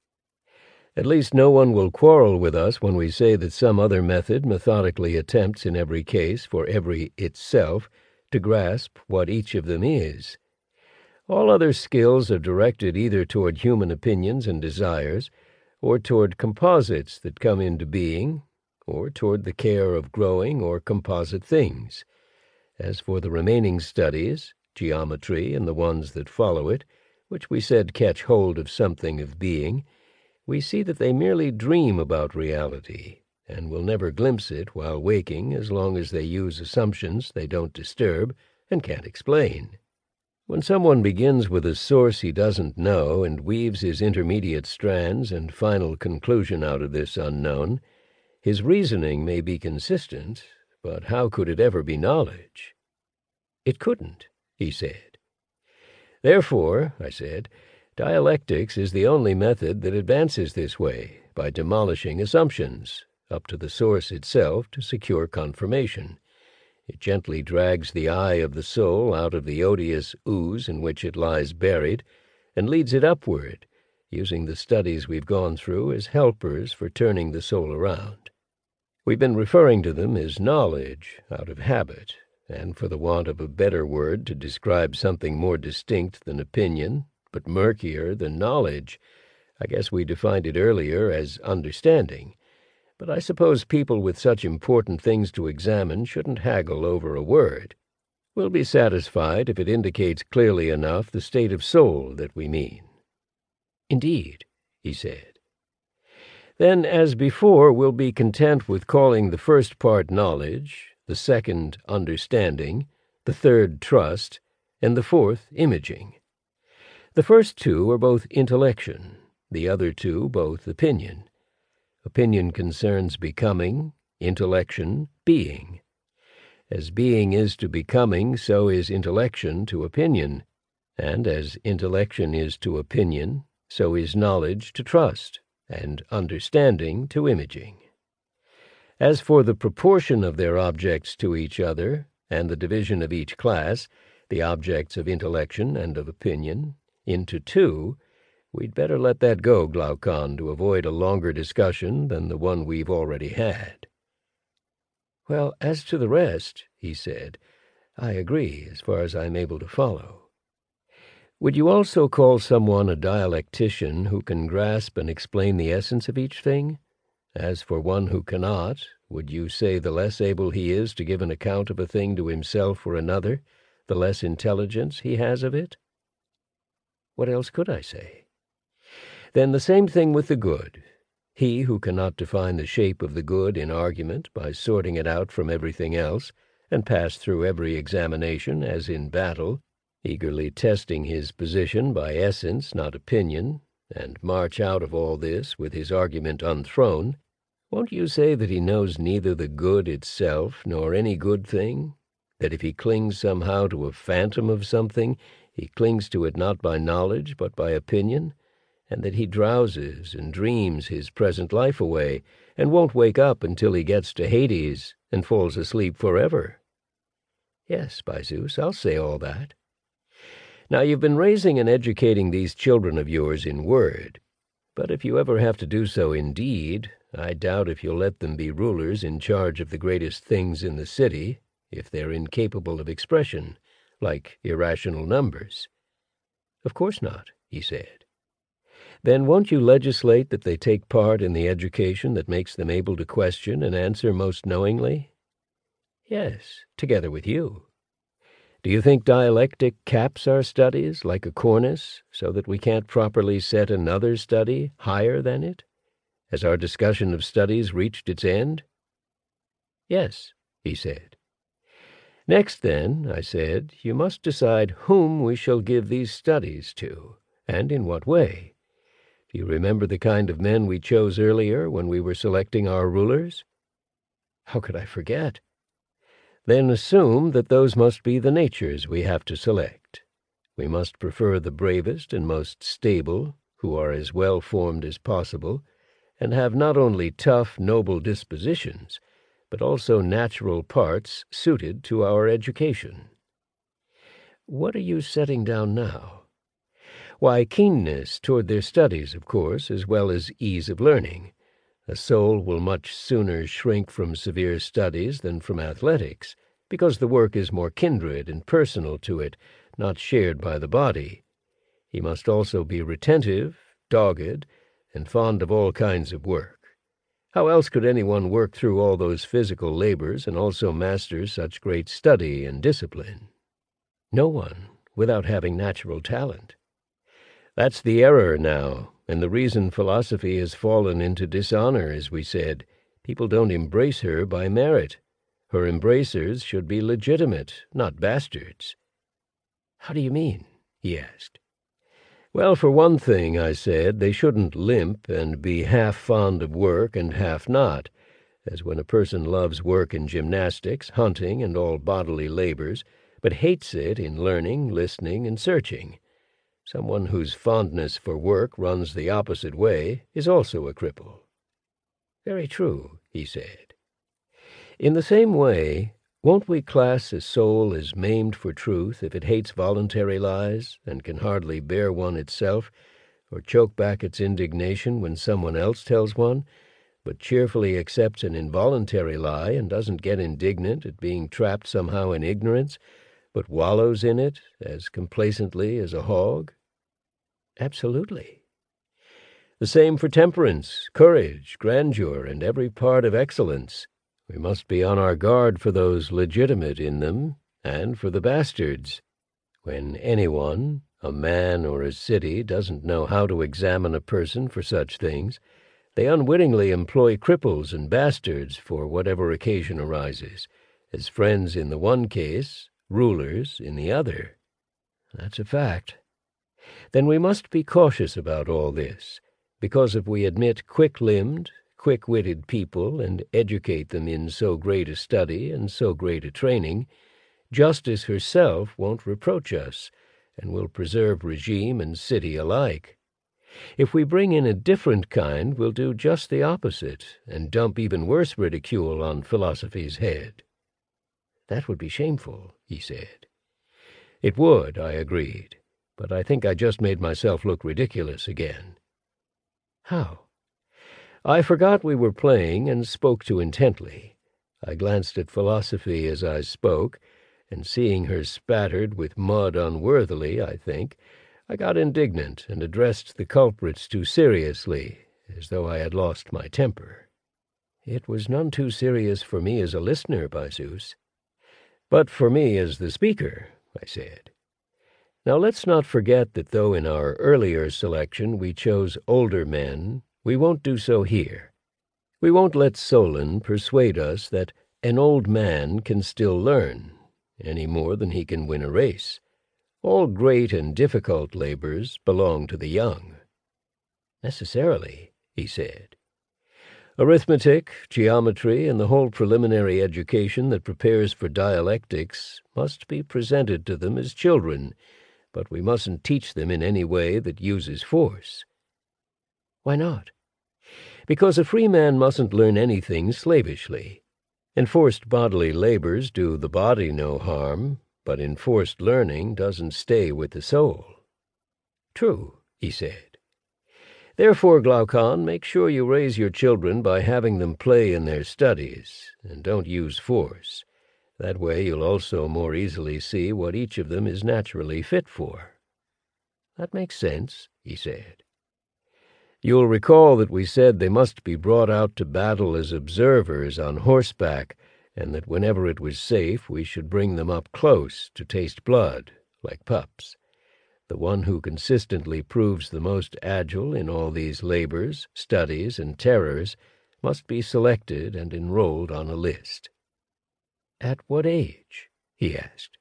At least no one will quarrel with us when we say that some other method methodically attempts in every case for every itself to grasp what each of them is. All other skills are directed either toward human opinions and desires, or toward composites that come into being, or toward the care of growing or composite things. As for the remaining studies, geometry and the ones that follow it, which we said catch hold of something of being, we see that they merely dream about reality, and will never glimpse it while waking as long as they use assumptions they don't disturb and can't explain. When someone begins with a source he doesn't know and weaves his intermediate strands and final conclusion out of this unknown, his reasoning may be consistent, but how could it ever be knowledge? It couldn't, he said. Therefore, I said, dialectics is the only method that advances this way, by demolishing assumptions, up to the source itself to secure confirmation. It gently drags the eye of the soul out of the odious ooze in which it lies buried, and leads it upward, using the studies we've gone through as helpers for turning the soul around. We've been referring to them as knowledge out of habit, and for the want of a better word to describe something more distinct than opinion, but murkier than knowledge, I guess we defined it earlier as understanding. But I suppose people with such important things to examine shouldn't haggle over a word. We'll be satisfied if it indicates clearly enough the state of soul that we mean. Indeed, he said. Then, as before, we'll be content with calling the first part knowledge, the second understanding, the third trust, and the fourth imaging. The first two are both intellection, the other two both opinion. Opinion concerns becoming, intellection, being. As being is to becoming, so is intellection to opinion, and as intellection is to opinion, so is knowledge to trust and understanding to imaging. As for the proportion of their objects to each other, and the division of each class, the objects of intellection and of opinion, into two, we'd better let that go, Glaucon, to avoid a longer discussion than the one we've already had. Well, as to the rest, he said, I agree as far as I'm able to follow. Would you also call someone a dialectician who can grasp and explain the essence of each thing? As for one who cannot, would you say the less able he is to give an account of a thing to himself or another, the less intelligence he has of it? What else could I say? Then the same thing with the good. He who cannot define the shape of the good in argument by sorting it out from everything else, and pass through every examination as in battle, eagerly testing his position by essence, not opinion, and march out of all this with his argument unthrown, won't you say that he knows neither the good itself nor any good thing? That if he clings somehow to a phantom of something, he clings to it not by knowledge but by opinion? and that he drowses and dreams his present life away, and won't wake up until he gets to Hades and falls asleep forever. Yes, by Zeus, I'll say all that. Now you've been raising and educating these children of yours in word, but if you ever have to do so in deed, I doubt if you'll let them be rulers in charge of the greatest things in the city, if they're incapable of expression, like irrational numbers. Of course not, he said. Then won't you legislate that they take part in the education that makes them able to question and answer most knowingly? Yes, together with you. Do you think dialectic caps our studies like a cornice, so that we can't properly set another study higher than it? Has our discussion of studies reached its end? Yes, he said. Next, then, I said, you must decide whom we shall give these studies to, and in what way. Do you remember the kind of men we chose earlier when we were selecting our rulers? How could I forget? Then assume that those must be the natures we have to select. We must prefer the bravest and most stable, who are as well formed as possible, and have not only tough, noble dispositions, but also natural parts suited to our education. What are you setting down now? Why, keenness toward their studies, of course, as well as ease of learning. A soul will much sooner shrink from severe studies than from athletics, because the work is more kindred and personal to it, not shared by the body. He must also be retentive, dogged, and fond of all kinds of work. How else could anyone work through all those physical labors and also master such great study and discipline? No one, without having natural talent. That's the error now, and the reason philosophy has fallen into dishonor, as we said. People don't embrace her by merit. Her embracers should be legitimate, not bastards. How do you mean? he asked. Well, for one thing, I said, they shouldn't limp and be half fond of work and half not, as when a person loves work in gymnastics, hunting, and all bodily labors, but hates it in learning, listening, and searching. Someone whose fondness for work runs the opposite way is also a cripple. Very true, he said. In the same way, won't we class a soul as maimed for truth if it hates voluntary lies and can hardly bear one itself, or choke back its indignation when someone else tells one, but cheerfully accepts an involuntary lie and doesn't get indignant at being trapped somehow in ignorance, but wallows in it as complacently as a hog? Absolutely. The same for temperance, courage, grandeur, and every part of excellence. We must be on our guard for those legitimate in them, and for the bastards. When anyone, a man or a city, doesn't know how to examine a person for such things, they unwittingly employ cripples and bastards for whatever occasion arises, as friends in the one case, rulers in the other. That's a fact then we must be cautious about all this, because if we admit quick-limbed, quick-witted people and educate them in so great a study and so great a training, justice herself won't reproach us and will preserve regime and city alike. If we bring in a different kind, we'll do just the opposite and dump even worse ridicule on philosophy's head. That would be shameful, he said. It would, I agreed but I think I just made myself look ridiculous again. How? I forgot we were playing and spoke too intently. I glanced at philosophy as I spoke, and seeing her spattered with mud unworthily, I think, I got indignant and addressed the culprits too seriously, as though I had lost my temper. It was none too serious for me as a listener, by Zeus. But for me as the speaker, I said. Now let's not forget that though in our earlier selection we chose older men, we won't do so here. We won't let Solon persuade us that an old man can still learn, any more than he can win a race. All great and difficult labors belong to the young. Necessarily, he said. Arithmetic, geometry, and the whole preliminary education that prepares for dialectics must be presented to them as children, but we mustn't teach them in any way that uses force. Why not? Because a free man mustn't learn anything slavishly. Enforced bodily labors do the body no harm, but enforced learning doesn't stay with the soul. True, he said. Therefore, Glaucon, make sure you raise your children by having them play in their studies, and don't use force. That way you'll also more easily see what each of them is naturally fit for. That makes sense, he said. You'll recall that we said they must be brought out to battle as observers on horseback, and that whenever it was safe we should bring them up close to taste blood, like pups. The one who consistently proves the most agile in all these labors, studies, and terrors must be selected and enrolled on a list. At what age? he asked.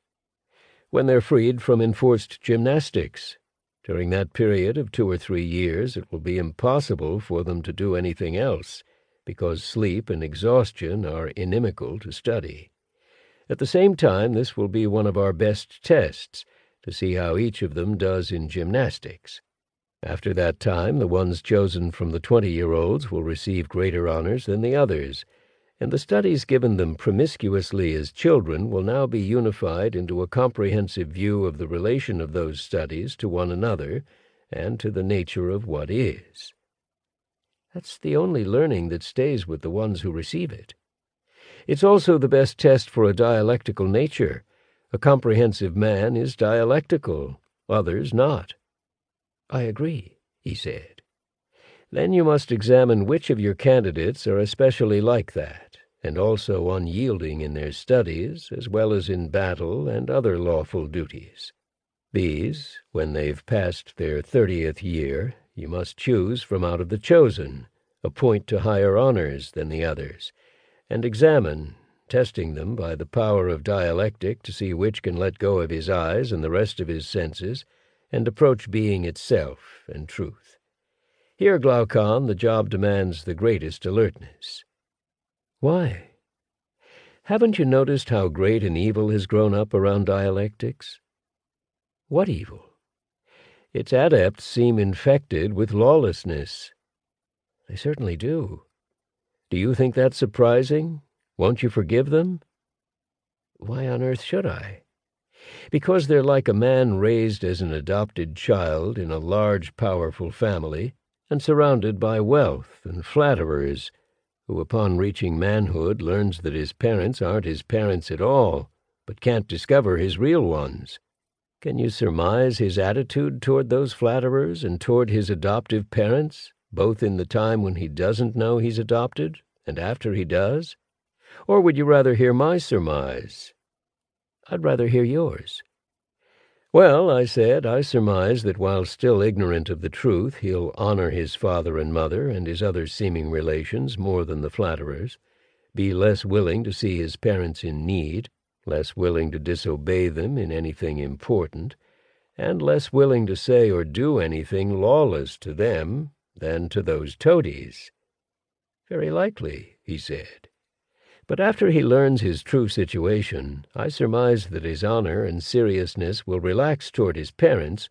When they're freed from enforced gymnastics. During that period of two or three years it will be impossible for them to do anything else, because sleep and exhaustion are inimical to study. At the same time, this will be one of our best tests, to see how each of them does in gymnastics. After that time, the ones chosen from the twenty-year-olds will receive greater honors than the others, and the studies given them promiscuously as children will now be unified into a comprehensive view of the relation of those studies to one another and to the nature of what is. That's the only learning that stays with the ones who receive it. It's also the best test for a dialectical nature, a comprehensive man is dialectical, others not. I agree, he said. Then you must examine which of your candidates are especially like that, and also unyielding in their studies, as well as in battle and other lawful duties. These, when they've passed their thirtieth year, you must choose from out of the chosen, appoint to higher honors than the others, and examine testing them by the power of dialectic to see which can let go of his eyes and the rest of his senses, and approach being itself and truth. Here, Glaucon, the job demands the greatest alertness. Why? Haven't you noticed how great an evil has grown up around dialectics? What evil? Its adepts seem infected with lawlessness. They certainly do. Do you think that surprising? Won't you forgive them? Why on earth should I? Because they're like a man raised as an adopted child in a large, powerful family, and surrounded by wealth and flatterers, who upon reaching manhood learns that his parents aren't his parents at all, but can't discover his real ones. Can you surmise his attitude toward those flatterers and toward his adoptive parents, both in the time when he doesn't know he's adopted and after he does? Or would you rather hear my surmise? I'd rather hear yours. Well, I said, I surmise that while still ignorant of the truth, he'll honor his father and mother and his other seeming relations more than the flatterers, be less willing to see his parents in need, less willing to disobey them in anything important, and less willing to say or do anything lawless to them than to those toadies. Very likely, he said. But after he learns his true situation, I surmise that his honor and seriousness will relax toward his parents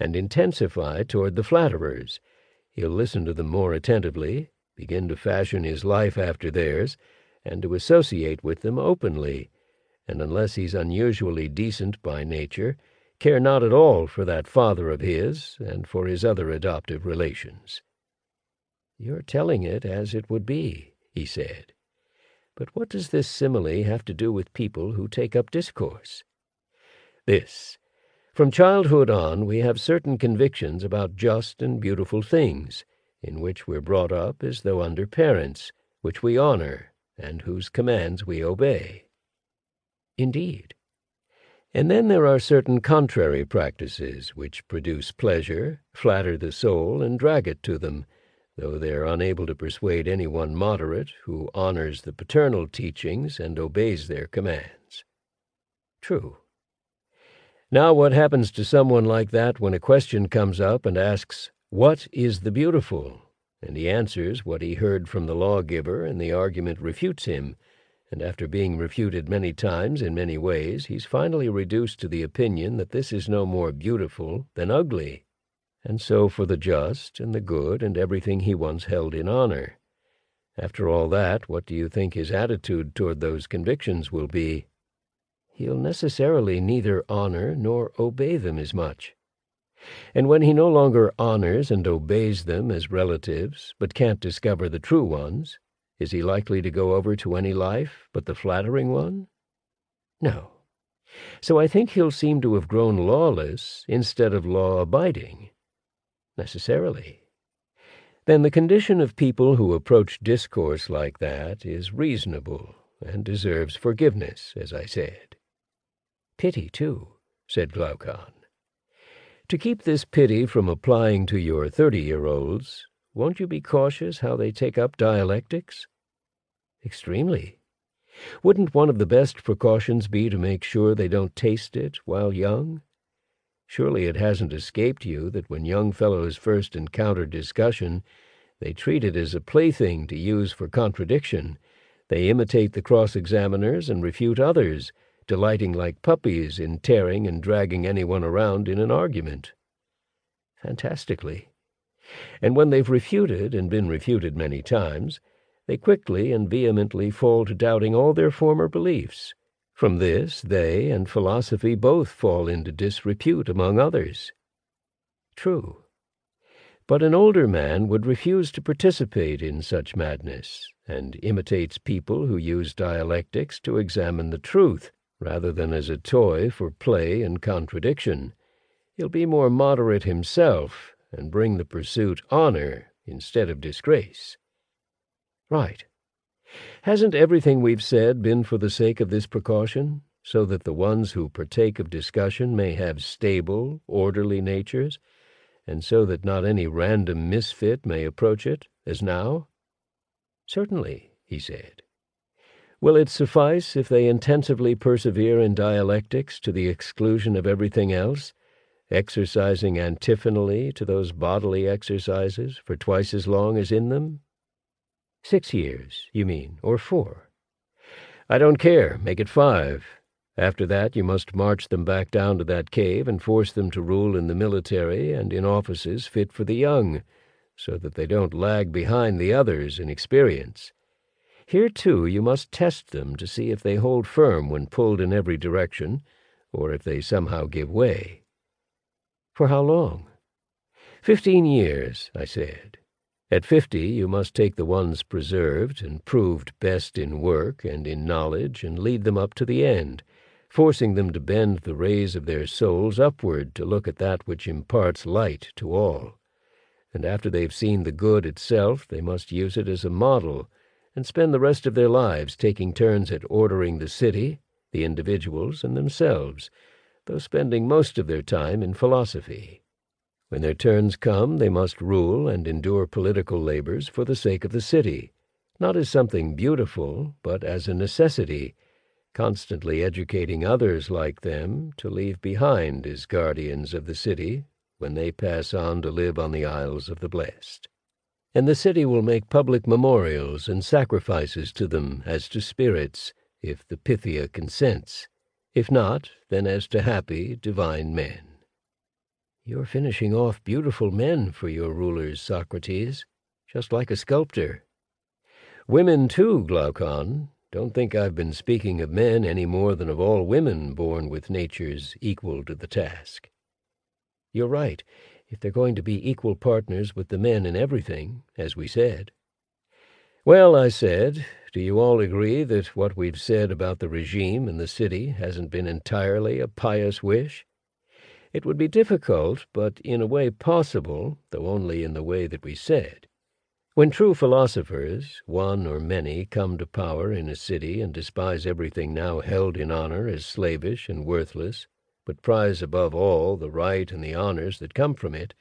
and intensify toward the flatterers. He'll listen to them more attentively, begin to fashion his life after theirs, and to associate with them openly, and unless he's unusually decent by nature, care not at all for that father of his and for his other adoptive relations. You're telling it as it would be, he said. But what does this simile have to do with people who take up discourse? This. From childhood on, we have certain convictions about just and beautiful things, in which we're brought up as though under parents, which we honor, and whose commands we obey. Indeed. And then there are certain contrary practices which produce pleasure, flatter the soul, and drag it to them, though they are unable to persuade any one moderate who honors the paternal teachings and obeys their commands. True. Now what happens to someone like that when a question comes up and asks, What is the beautiful? And he answers what he heard from the lawgiver, and the argument refutes him, and after being refuted many times in many ways, he's finally reduced to the opinion that this is no more beautiful than ugly. And so for the just and the good and everything he once held in honor. After all that, what do you think his attitude toward those convictions will be? He'll necessarily neither honor nor obey them as much. And when he no longer honors and obeys them as relatives, but can't discover the true ones, is he likely to go over to any life but the flattering one? No. So I think he'll seem to have grown lawless instead of law-abiding. Necessarily. Then the condition of people who approach discourse like that is reasonable and deserves forgiveness, as I said. Pity, too, said Glaucon. To keep this pity from applying to your thirty-year-olds, won't you be cautious how they take up dialectics? Extremely. Wouldn't one of the best precautions be to make sure they don't taste it while young? Surely it hasn't escaped you that when young fellows first encounter discussion, they treat it as a plaything to use for contradiction. They imitate the cross-examiners and refute others, delighting like puppies in tearing and dragging anyone around in an argument. Fantastically. And when they've refuted and been refuted many times, they quickly and vehemently fall to doubting all their former beliefs. From this they and philosophy both fall into disrepute among others. True. But an older man would refuse to participate in such madness, and imitates people who use dialectics to examine the truth, rather than as a toy for play and contradiction. He'll be more moderate himself, and bring the pursuit honor instead of disgrace. Right. Hasn't everything we've said been for the sake of this precaution, so that the ones who partake of discussion may have stable, orderly natures, and so that not any random misfit may approach it, as now? Certainly, he said. Will it suffice if they intensively persevere in dialectics to the exclusion of everything else, exercising antiphonally to those bodily exercises for twice as long as in them? Six years, you mean, or four? I don't care, make it five. After that you must march them back down to that cave and force them to rule in the military and in offices fit for the young, so that they don't lag behind the others in experience. Here, too, you must test them to see if they hold firm when pulled in every direction, or if they somehow give way. For how long? Fifteen years, I said. At fifty you must take the ones preserved and proved best in work and in knowledge and lead them up to the end, forcing them to bend the rays of their souls upward to look at that which imparts light to all. And after they've seen the good itself, they must use it as a model and spend the rest of their lives taking turns at ordering the city, the individuals, and themselves, though spending most of their time in philosophy. When their turns come, they must rule and endure political labors for the sake of the city, not as something beautiful, but as a necessity, constantly educating others like them to leave behind as guardians of the city when they pass on to live on the Isles of the Blessed and the city will make public memorials and sacrifices to them as to spirits, if the Pythia consents. If not, then as to happy, divine men. You're finishing off beautiful men for your rulers, Socrates, just like a sculptor. Women, too, Glaucon. Don't think I've been speaking of men any more than of all women born with natures equal to the task. You're right if they're going to be equal partners with the men in everything, as we said. Well, I said, do you all agree that what we've said about the regime and the city hasn't been entirely a pious wish? It would be difficult, but in a way possible, though only in the way that we said. When true philosophers, one or many, come to power in a city and despise everything now held in honor as slavish and worthless, but prize above all the right and the honors that come from it,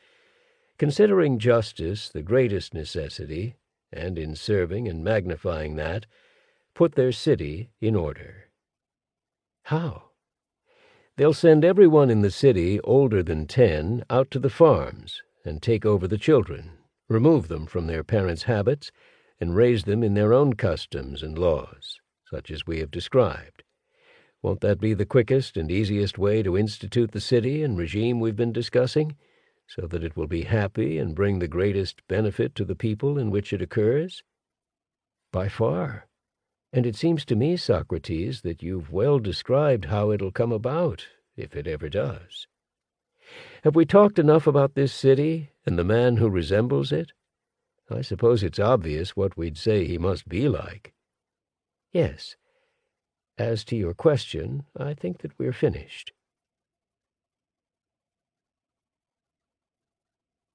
considering justice the greatest necessity, and in serving and magnifying that, put their city in order. How? They'll send everyone in the city older than ten out to the farms and take over the children remove them from their parents' habits, and raise them in their own customs and laws, such as we have described. Won't that be the quickest and easiest way to institute the city and regime we've been discussing, so that it will be happy and bring the greatest benefit to the people in which it occurs? By far. And it seems to me, Socrates, that you've well described how it'll come about, if it ever does. Have we talked enough about this city and the man who resembles it? I suppose it's obvious what we'd say he must be like. Yes. As to your question, I think that we're finished.